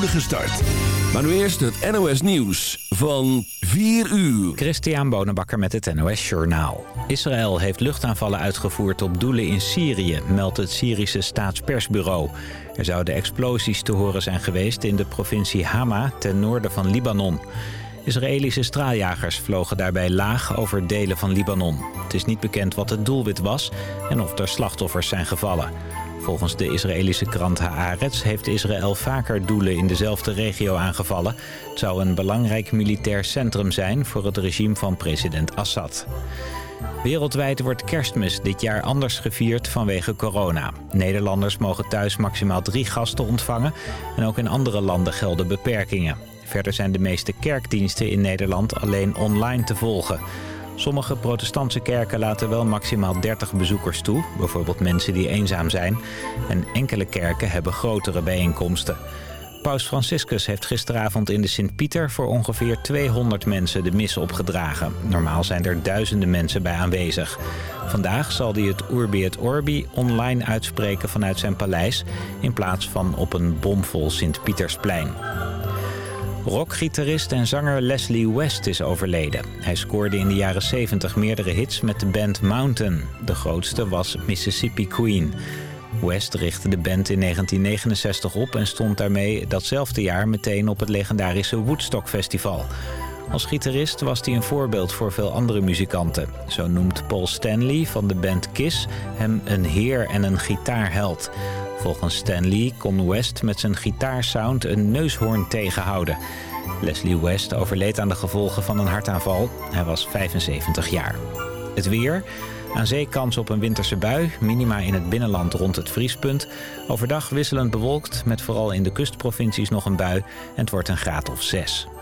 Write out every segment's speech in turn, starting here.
start. Maar nu eerst het NOS Nieuws van 4 uur. Christian Bonenbakker met het NOS Journaal. Israël heeft luchtaanvallen uitgevoerd op doelen in Syrië, meldt het Syrische staatspersbureau. Er zouden explosies te horen zijn geweest in de provincie Hama ten noorden van Libanon. Israëlische straaljagers vlogen daarbij laag over delen van Libanon. Het is niet bekend wat het doelwit was en of er slachtoffers zijn gevallen. Volgens de Israëlische krant Haaretz heeft Israël vaker doelen in dezelfde regio aangevallen. Het zou een belangrijk militair centrum zijn voor het regime van president Assad. Wereldwijd wordt kerstmis dit jaar anders gevierd vanwege corona. Nederlanders mogen thuis maximaal drie gasten ontvangen en ook in andere landen gelden beperkingen. Verder zijn de meeste kerkdiensten in Nederland alleen online te volgen. Sommige protestantse kerken laten wel maximaal 30 bezoekers toe, bijvoorbeeld mensen die eenzaam zijn. En enkele kerken hebben grotere bijeenkomsten. Paus Franciscus heeft gisteravond in de Sint-Pieter voor ongeveer 200 mensen de mis opgedragen. Normaal zijn er duizenden mensen bij aanwezig. Vandaag zal hij het Urbi et Orbi online uitspreken vanuit zijn paleis... in plaats van op een bomvol Sint-Pietersplein. Rockgitarist en zanger Leslie West is overleden. Hij scoorde in de jaren 70 meerdere hits met de band Mountain. De grootste was Mississippi Queen. West richtte de band in 1969 op en stond daarmee datzelfde jaar meteen op het legendarische Woodstock Festival. Als gitarist was hij een voorbeeld voor veel andere muzikanten. Zo noemt Paul Stanley van de band Kiss hem een heer en een gitaarheld. Volgens Stanley kon West met zijn gitaarsound een neushoorn tegenhouden. Leslie West overleed aan de gevolgen van een hartaanval. Hij was 75 jaar. Het weer... Aan zee kans op een winterse bui, minima in het binnenland rond het vriespunt. Overdag wisselend bewolkt, met vooral in de kustprovincies nog een bui. En het wordt een graad of 6.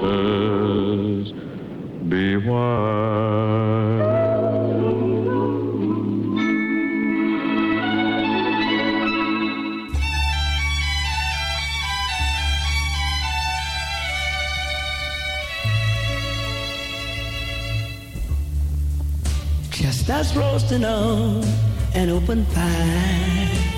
promises be wise. Just us roasting on an open fire.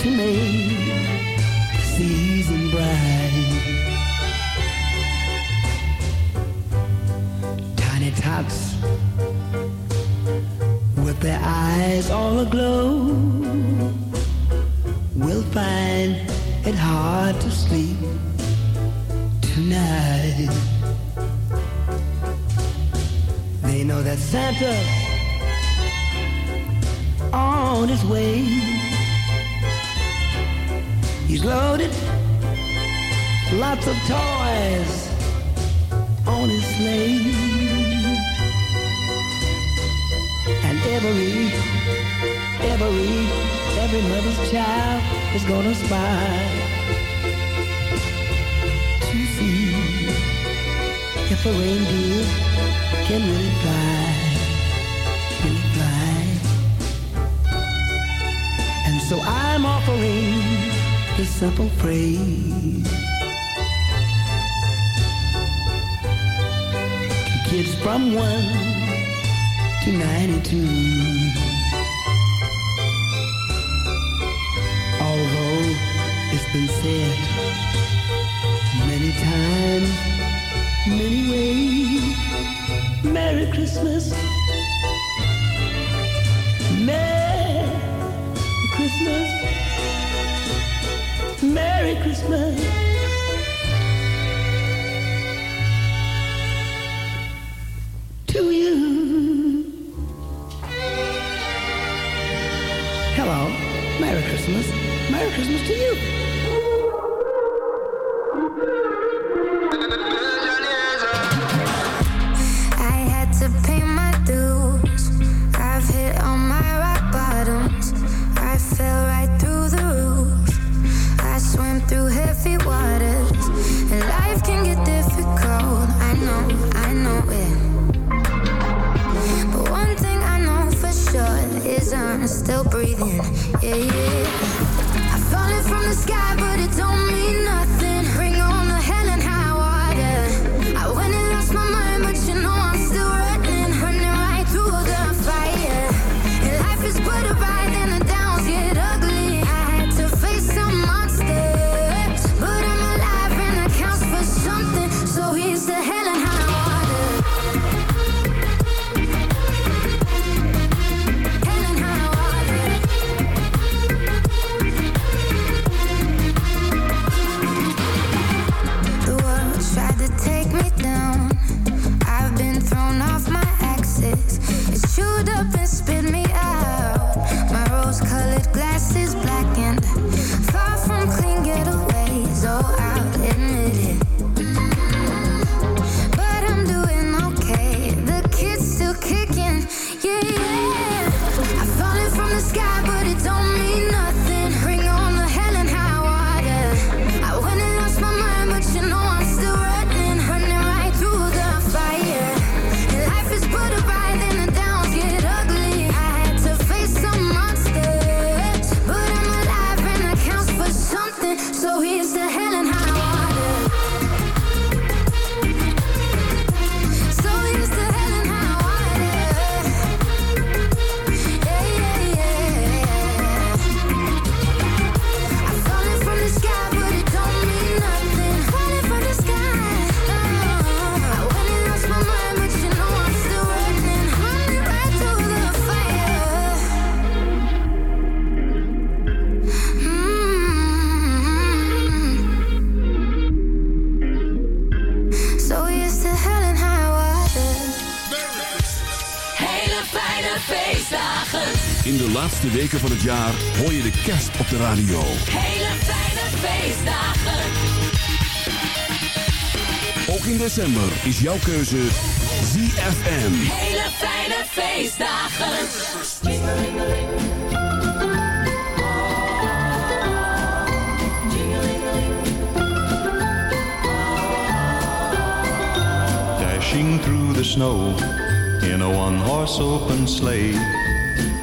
to me. Season bright, tiny tots with their eyes all aglow will find it hard to sleep tonight. They know that Santa on his way. She's loaded, lots of toys on his sleigh. And every, every, every mother's child is gonna spy to see if a reindeer can really fly, really fly. And so I'm offering a simple phrase. Two kids from one to ninety-two. Although it's been said many times, many ways. Merry Christmas. Merry Merry Christmas. To you. Hello. Merry Christmas. Merry Christmas to you. Daar hoor je de kerst op de radio. Hele fijne feestdagen. Ook in december is jouw keuze ZFM. Hele fijne feestdagen. Dashing through the snow in a one-horse open sleigh.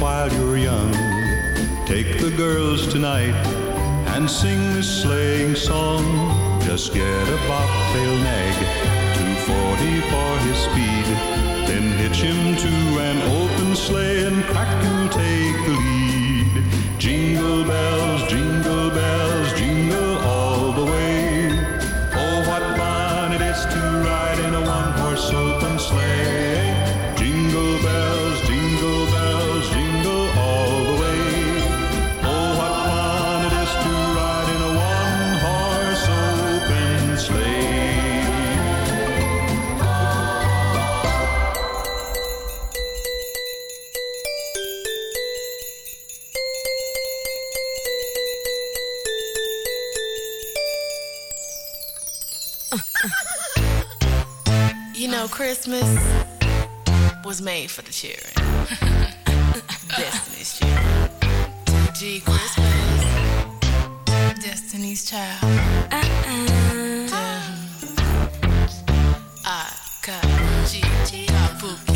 While you're young. Take the girls tonight and sing this sleighing song. Just get a bobtail nag, 240 for his speed. Then hitch him to an open sleigh and crack you'll take the lead. Jingle bells, jingle bells, Christmas was made for the children. Destiny's Child. G Christmas. Destiny's Child. Uh-uh. Uh-huh. I got G. Kabuki.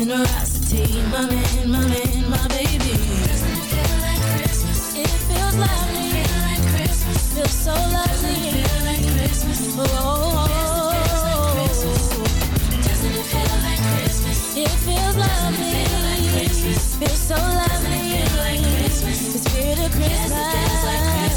generosity, my man, my man, my baby. Doesn't it feel like Christmas? It feels lovely. Feel like Christmas. Feels so lovely. Doesn't it feel like Christmas? Oh. Doesn't it feel like Christmas? It feels lovely. Feel like lovely. Feel like Christmas. The spirit of Christmas.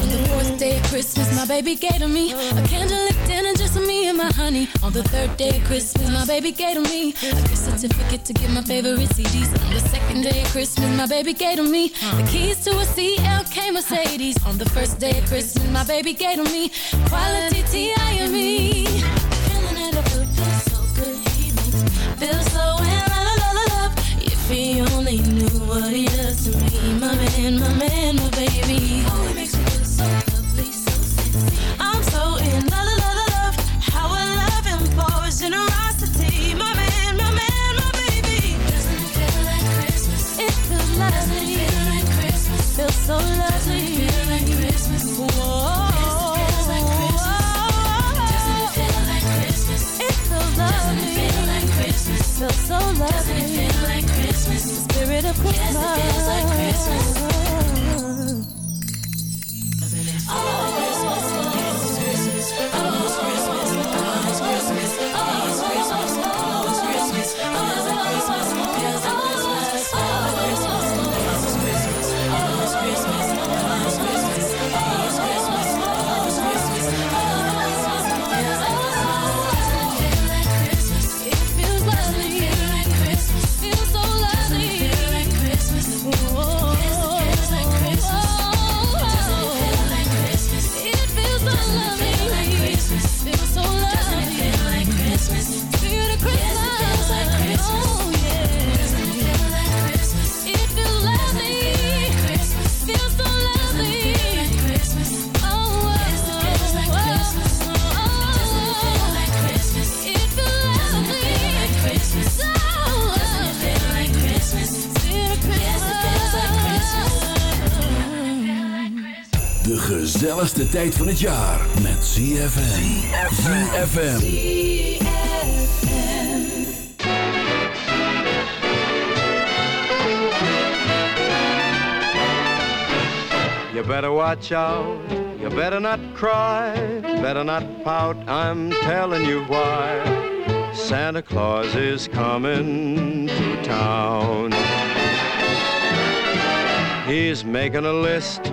On the fourth day of Christmas, my baby gave to me a candlelit dinner for me and my honey. On the third day of Christmas, my baby gave to me a gift certificate to get my favorite CDs. On the second day of Christmas, my baby gave to me the keys to a CLK Mercedes. On the first day of Christmas, my baby gave to me quality T.I. Feeling it, I feel so good. He makes me feel so in love. If he only knew what he does to me, my man, my man, my baby. Oh, he makes me feel so lovely, so sexy. I'm so in love. Tijd van het jaar met ZFM. ZFM. You better watch out, you better not cry, better not pout, I'm telling you why. Santa Claus is coming to town. He's making a list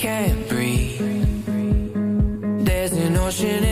Can't breathe. There's an ocean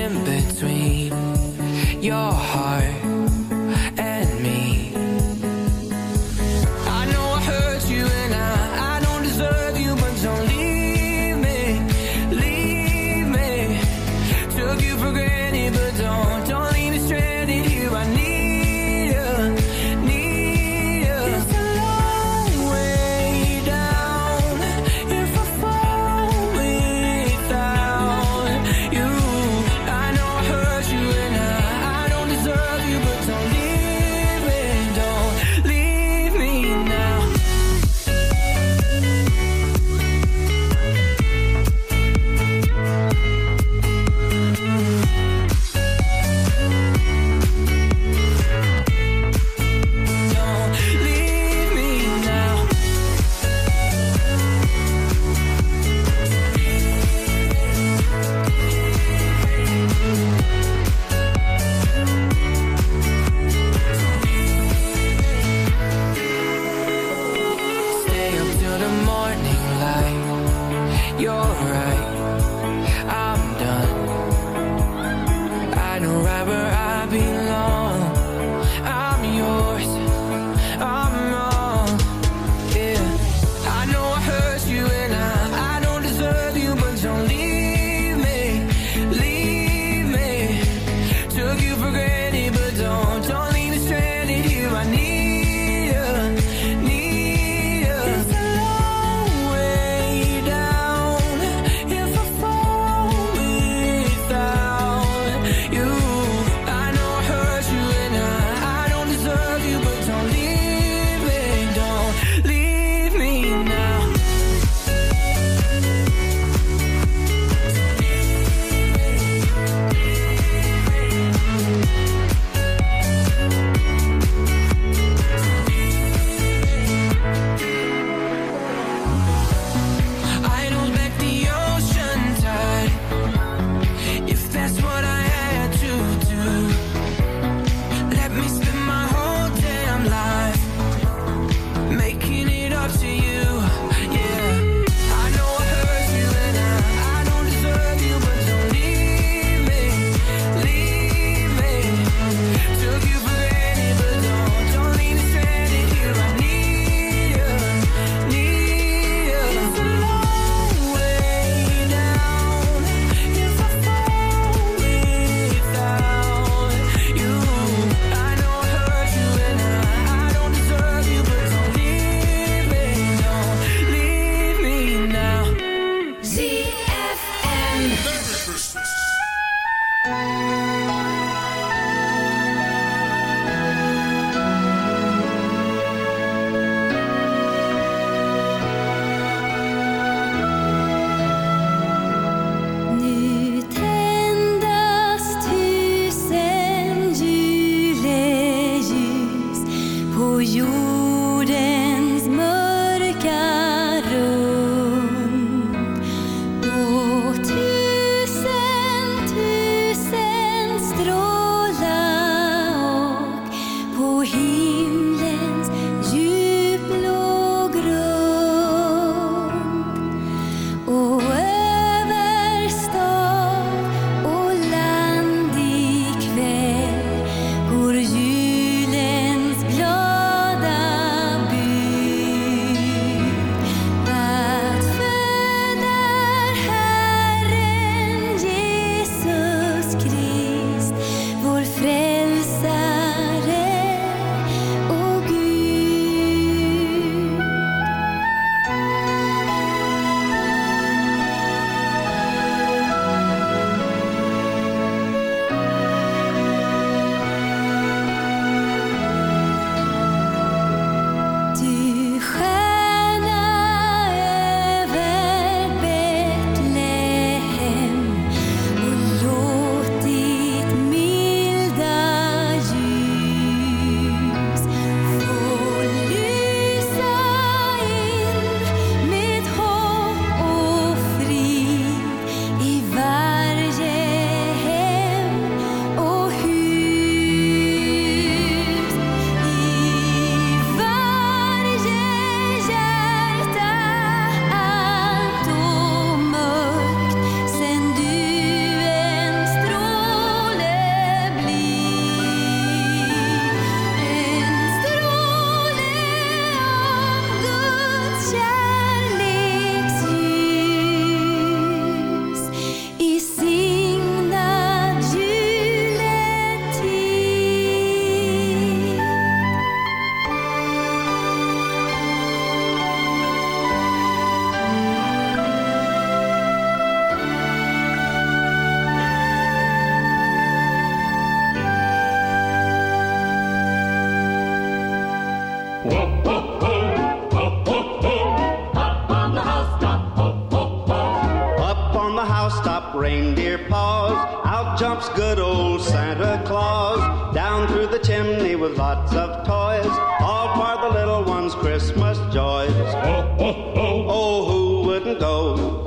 reindeer paws. Out jumps good old Santa Claus. Down through the chimney with lots of toys. All for the little ones' Christmas joys. Oh, oh, oh. Oh, who wouldn't go?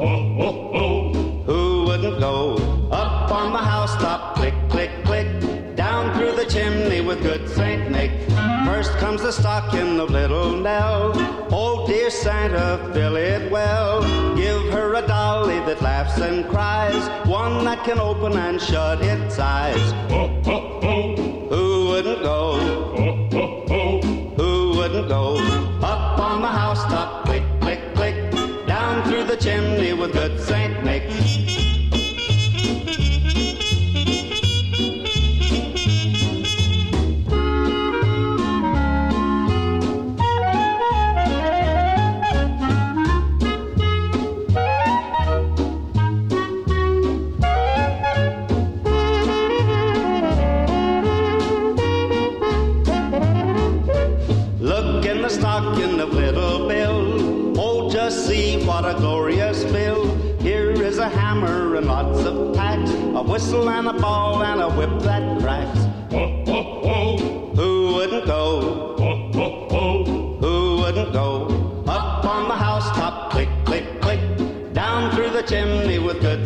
Oh, oh, oh. Who wouldn't go? Up on the housetop, click, click, click. Down through the chimney with good Saint Nick. First comes the stocking of little Nell. Oh, dear Santa, fill it well. Give her a dolly that laughs and cries. One that can open and shut its eyes. Oh, oh, oh. Who wouldn't go? Who wouldn't go? Up on the housetop, click, click, click. Down through the chimney with good Saint Nick. Whistle and a ball and a whip that cracks. Oh, oh, oh. Who wouldn't go? Oh, oh, oh. Who wouldn't go? Up on the housetop, click, click, click. Down through the chimney with good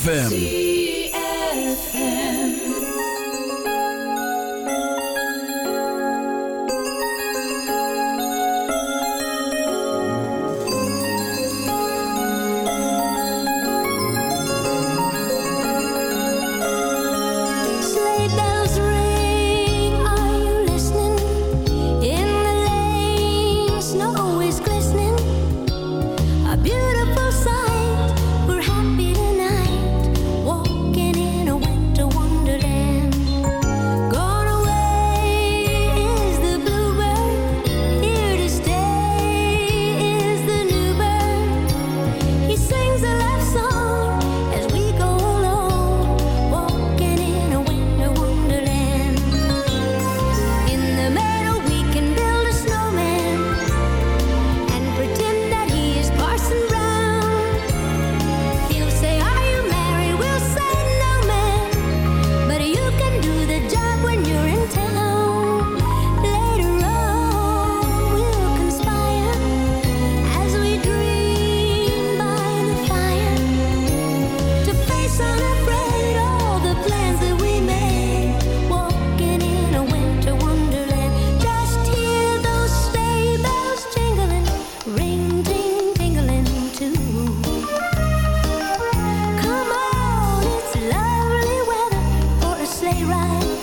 ZFM.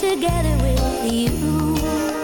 together with you.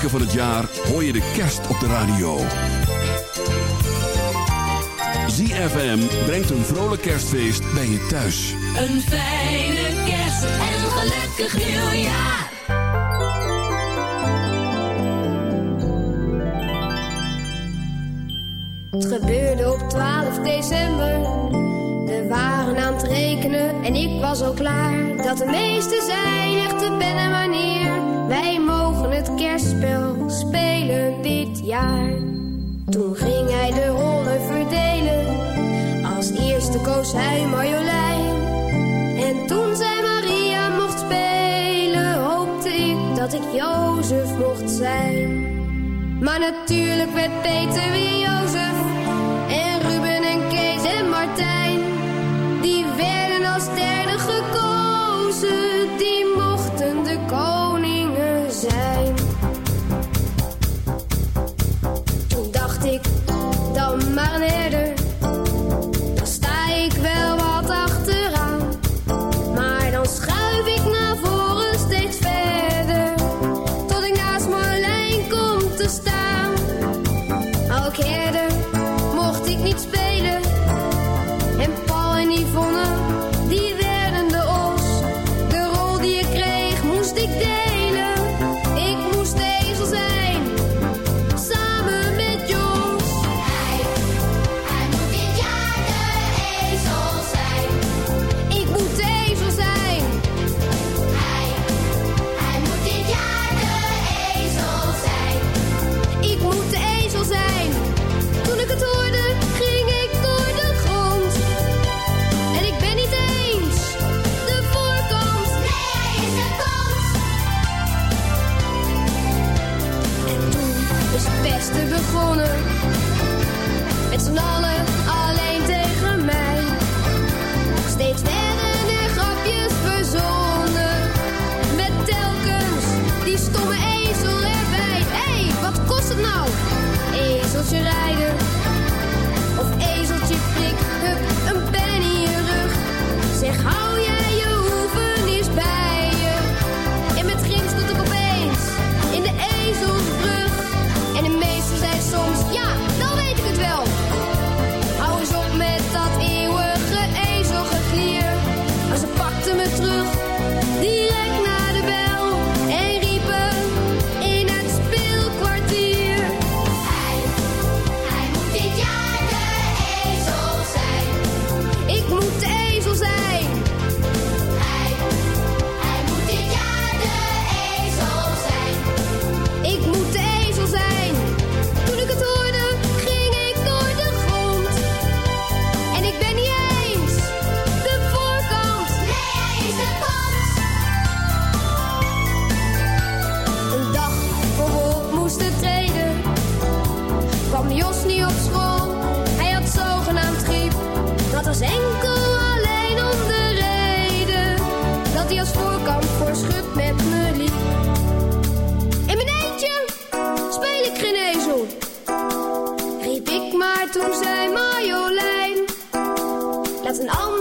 weken van het jaar hoor je de kerst op de radio. ZFM brengt een vrolijk kerstfeest bij je thuis. Een fijne kerst en een gelukkig nieuwjaar. Het gebeurde op 12 december. We waren aan het rekenen en ik was al klaar. Dat de meeste zijn echte pennen wanneer. Wij mogen het kerstspel spelen dit jaar. Toen ging hij de rollen verdelen. Als eerste koos hij Marjolein. En toen zij Maria mocht spelen, hoopte ik dat ik Jozef mocht zijn. Maar natuurlijk werd Peter weer Jozef. was enkel alleen om de reden dat hij als voorkant voor schut met me liep. In mijn eentje speel ik geen ezel, riep ik maar toen zei Marjolein. Laat een ander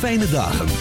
fijne dagen.